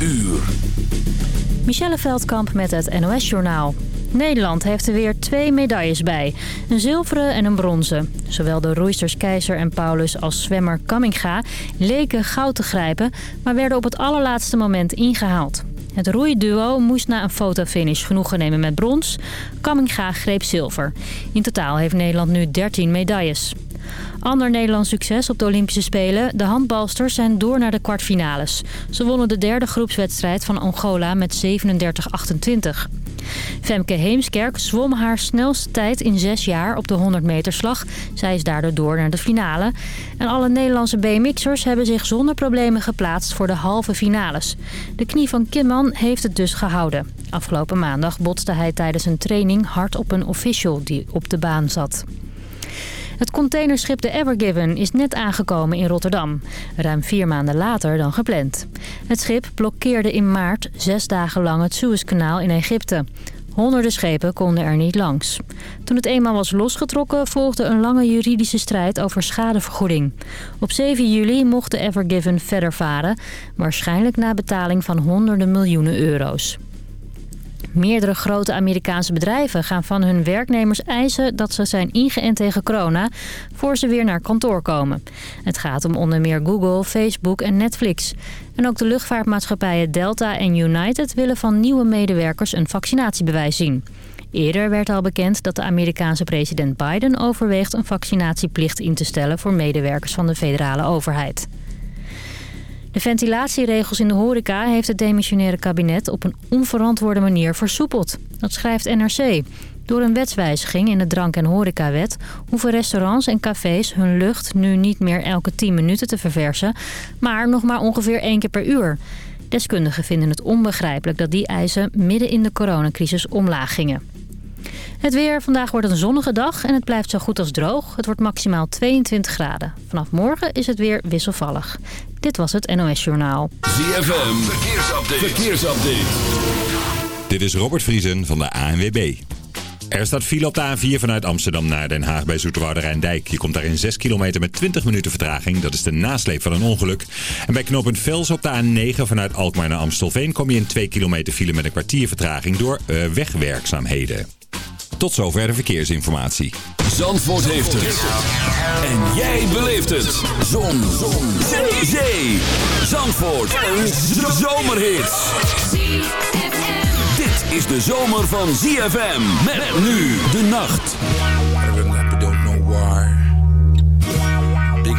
uur. Michelle Veldkamp met het NOS-journaal. Nederland heeft er weer twee medailles bij. Een zilveren en een bronzen. Zowel de roeisters Keizer en Paulus als zwemmer Kamminga leken goud te grijpen... maar werden op het allerlaatste moment ingehaald. Het roeiduo moest na een fotofinish genoegen nemen met brons. Kamminga greep zilver. In totaal heeft Nederland nu 13 medailles. Ander Nederlands succes op de Olympische Spelen. De handbalsters zijn door naar de kwartfinales. Ze wonnen de derde groepswedstrijd van Angola met 37-28. Femke Heemskerk zwom haar snelste tijd in zes jaar op de 100 meter slag. Zij is daardoor door naar de finale. En alle Nederlandse BMX'ers hebben zich zonder problemen geplaatst voor de halve finales. De knie van Kimman heeft het dus gehouden. Afgelopen maandag botste hij tijdens een training hard op een official die op de baan zat. Het containerschip de Evergiven is net aangekomen in Rotterdam. Ruim vier maanden later dan gepland. Het schip blokkeerde in maart zes dagen lang het Suezkanaal in Egypte. Honderden schepen konden er niet langs. Toen het eenmaal was losgetrokken volgde een lange juridische strijd over schadevergoeding. Op 7 juli mocht de Evergiven verder varen, waarschijnlijk na betaling van honderden miljoenen euro's. Meerdere grote Amerikaanse bedrijven gaan van hun werknemers eisen dat ze zijn ingeënt tegen corona voor ze weer naar kantoor komen. Het gaat om onder meer Google, Facebook en Netflix. En ook de luchtvaartmaatschappijen Delta en United willen van nieuwe medewerkers een vaccinatiebewijs zien. Eerder werd al bekend dat de Amerikaanse president Biden overweegt een vaccinatieplicht in te stellen voor medewerkers van de federale overheid. De ventilatieregels in de horeca heeft het demissionaire kabinet op een onverantwoorde manier versoepeld. Dat schrijft NRC. Door een wetswijziging in de drank- en horecawet hoeven restaurants en cafés hun lucht nu niet meer elke 10 minuten te verversen, maar nog maar ongeveer één keer per uur. Deskundigen vinden het onbegrijpelijk dat die eisen midden in de coronacrisis omlaag gingen. Het weer. Vandaag wordt het een zonnige dag en het blijft zo goed als droog. Het wordt maximaal 22 graden. Vanaf morgen is het weer wisselvallig. Dit was het NOS Journaal. ZFM, verkeersupdate. verkeersupdate. Dit is Robert Vriesen van de ANWB. Er staat file op de A4 vanuit Amsterdam naar Den Haag bij Zoeterwoude Rijndijk. Je komt daar in 6 kilometer met 20 minuten vertraging. Dat is de nasleep van een ongeluk. En bij knooppunt Vels op de A9 vanuit Alkmaar naar Amstelveen... kom je in 2 kilometer file met een kwartier vertraging door uh, wegwerkzaamheden. Tot zover de verkeersinformatie. Zandvoort heeft het. En jij beleeft het. Zon. Zon. Zee. Zee. Zandvoort. Een zomerhit. Dit is de zomer van ZFM. Met nu de nacht. I don't know why. Big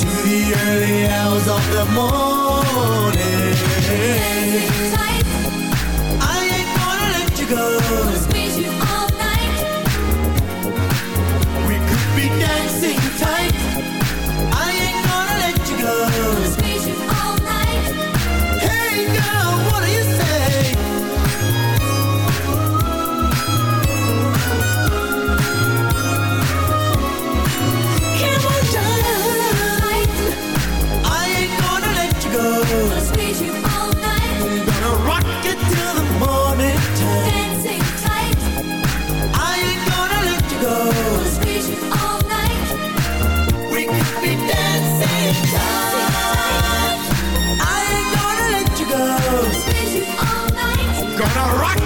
to the early hours of the morning. Tight. I ain't gonna let you go. Gonna squeeze you all night. We could be dancing tight. rock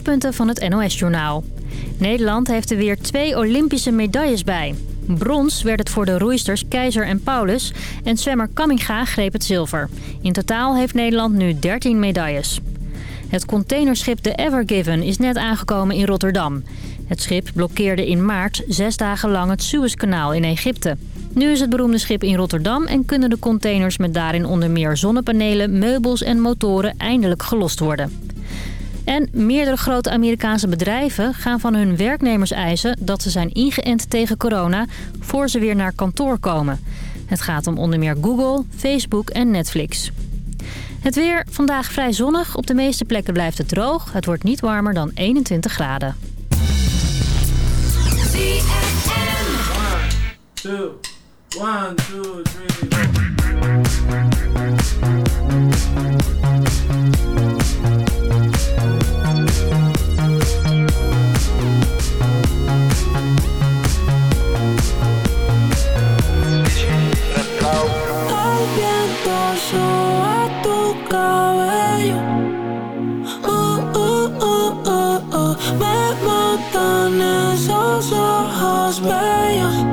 Hoofdpunten van het NOS-journaal. Nederland heeft er weer twee Olympische medailles bij. Brons werd het voor de roeisters Keizer en Paulus en zwemmer Kamminga greep het zilver. In totaal heeft Nederland nu 13 medailles. Het containerschip de Ever Given is net aangekomen in Rotterdam. Het schip blokkeerde in maart zes dagen lang het Suezkanaal in Egypte. Nu is het beroemde schip in Rotterdam en kunnen de containers met daarin onder meer zonnepanelen, meubels en motoren eindelijk gelost worden. En meerdere grote Amerikaanse bedrijven gaan van hun werknemers eisen dat ze zijn ingeënt tegen corona voor ze weer naar kantoor komen. Het gaat om onder meer Google, Facebook en Netflix. Het weer vandaag vrij zonnig. Op de meeste plekken blijft het droog. Het wordt niet warmer dan 21 graden. 1, 2, 1, 2, 3. Cabello. Uh, uh, uh, uh, uh. Me matan esos ojos.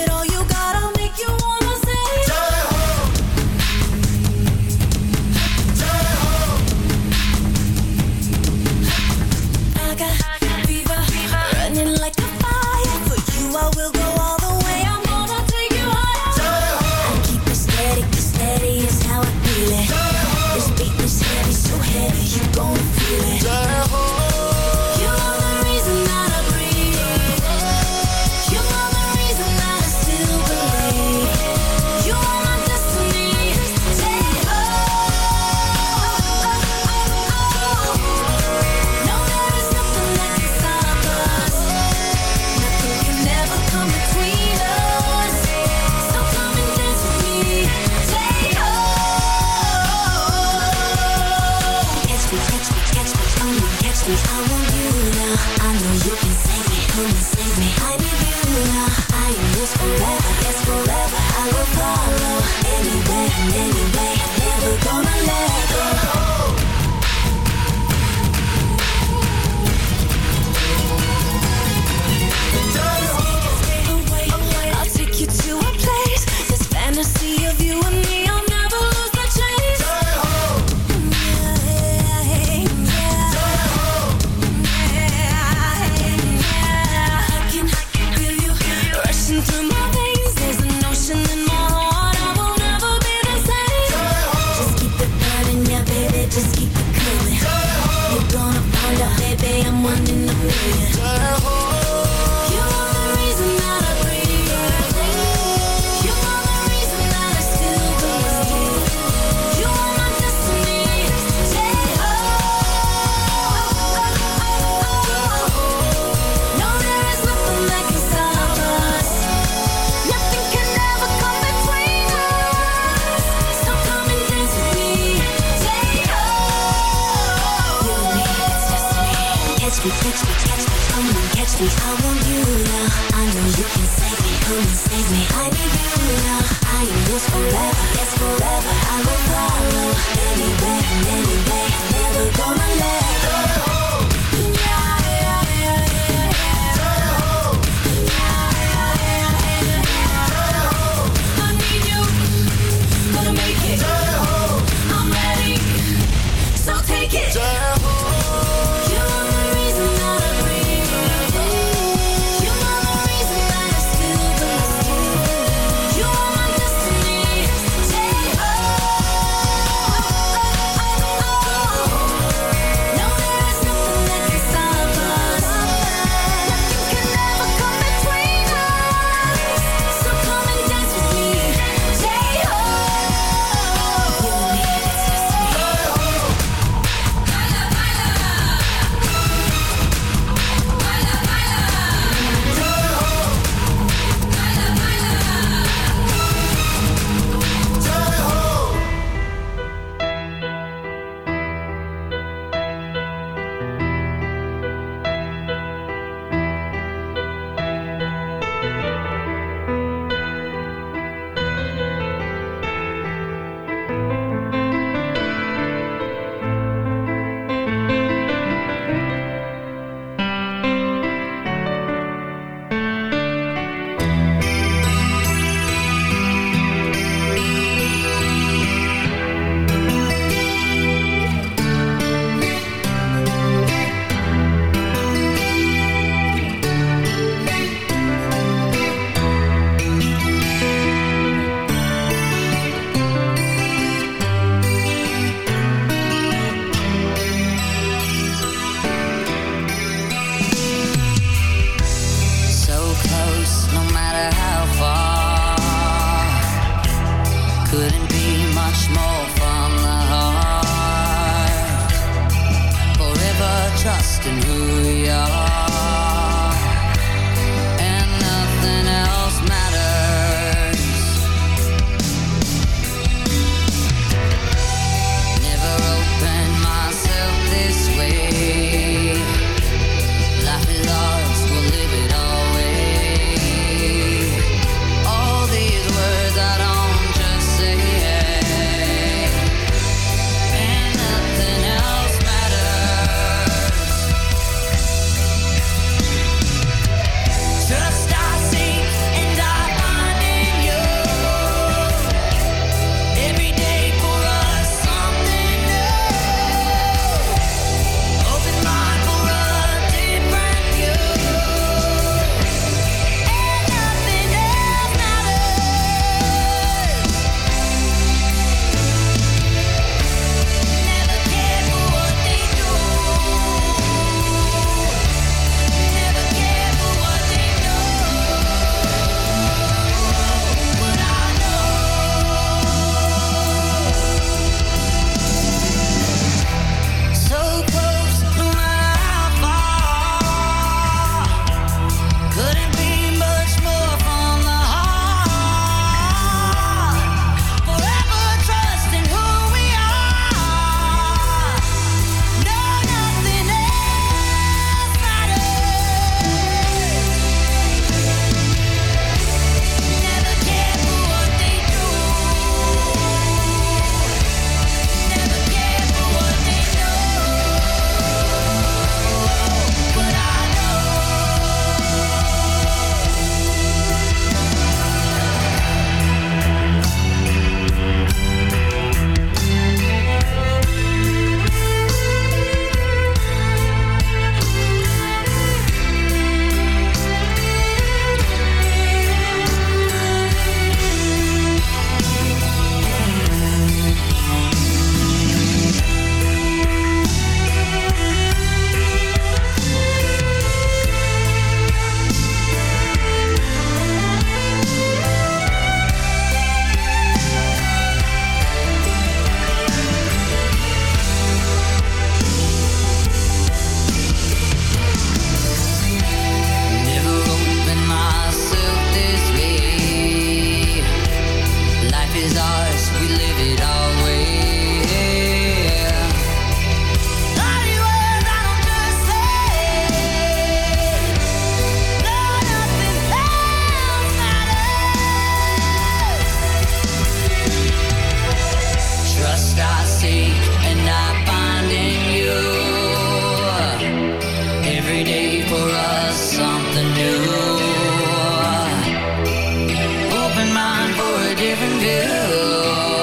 it all you different mind for a different view.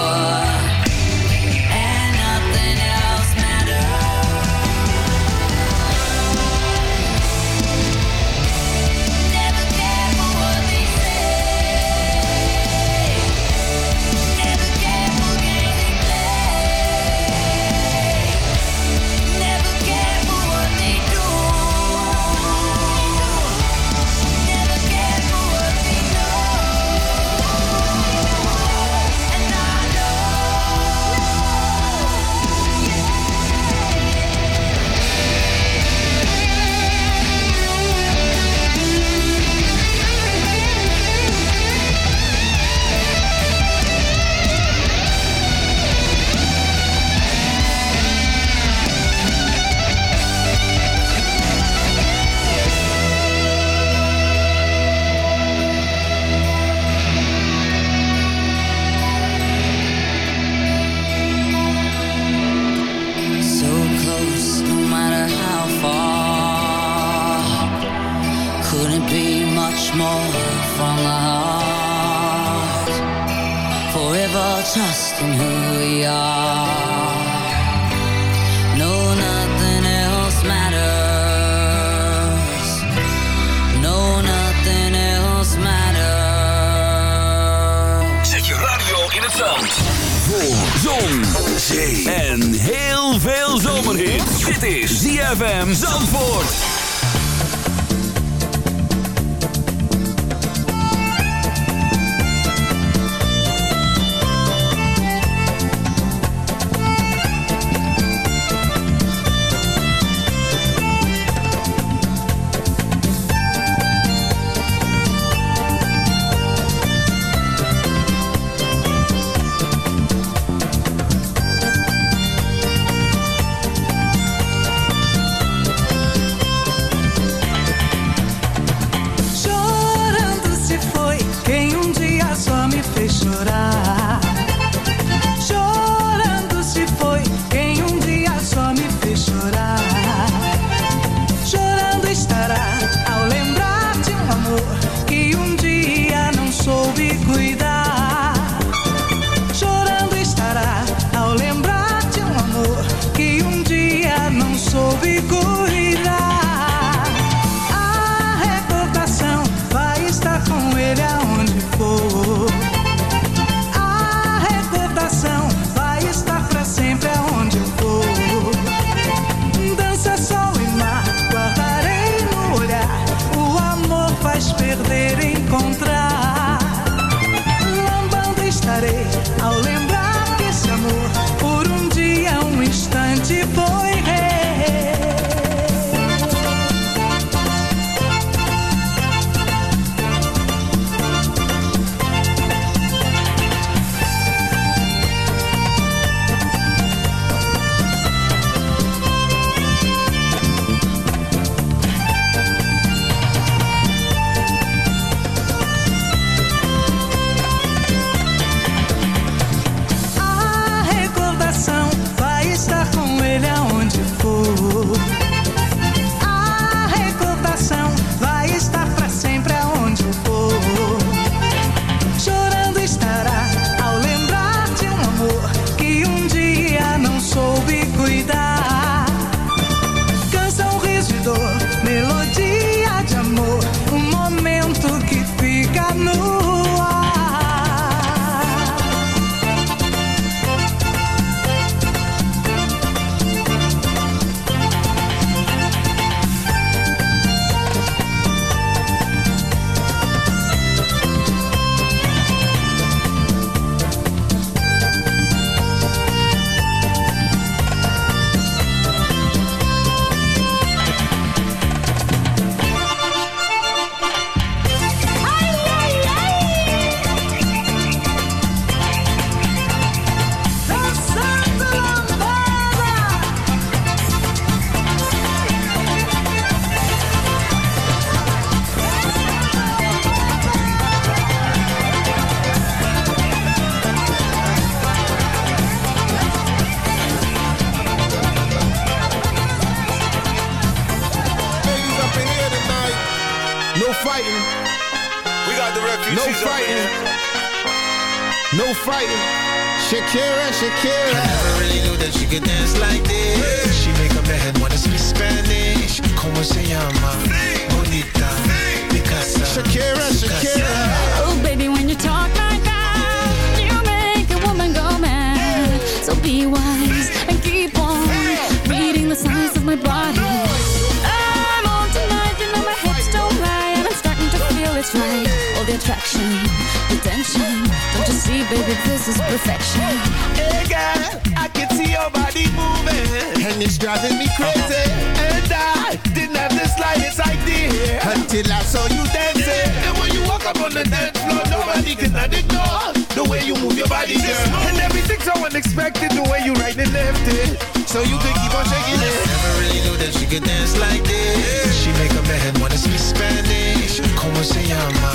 So you dance Yeah. And when you walk up on the dance floor, nobody can ignore the way you move your body, girl. And everything's so unexpected, the way you right and left it. So you can keep on shaking it. Never really knew that she could dance like this. She make a man wanna speak Spanish. Como se llama?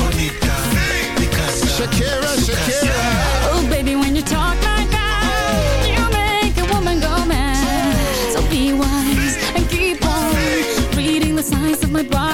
Bonita. Shakira, Shakira. Oh, baby, when you talk like that, oh. you make a woman go mad. So be wise and keep on reading the signs of my body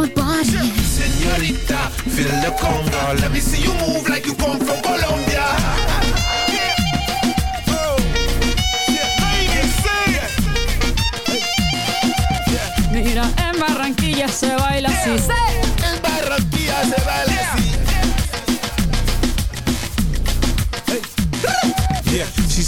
my body. Senorita, feel the conga. Let me see you move like you come from Colombia. Mira, en Barranquilla se baila así. En Barranquilla se baila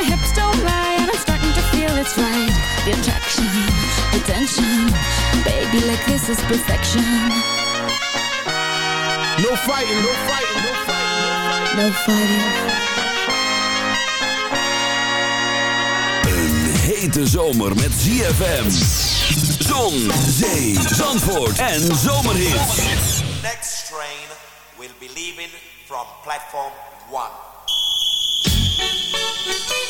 my hips don't lie, and I'm starting to feel it's right. The attraction, the tension. Baby, like this is perfection. No fighting, no fighting, no fighting. No fighting. Een hete zomer met ZFM. Zon, zee, zandvoort en zomerhits. Next train will be leaving from platform 1. Stop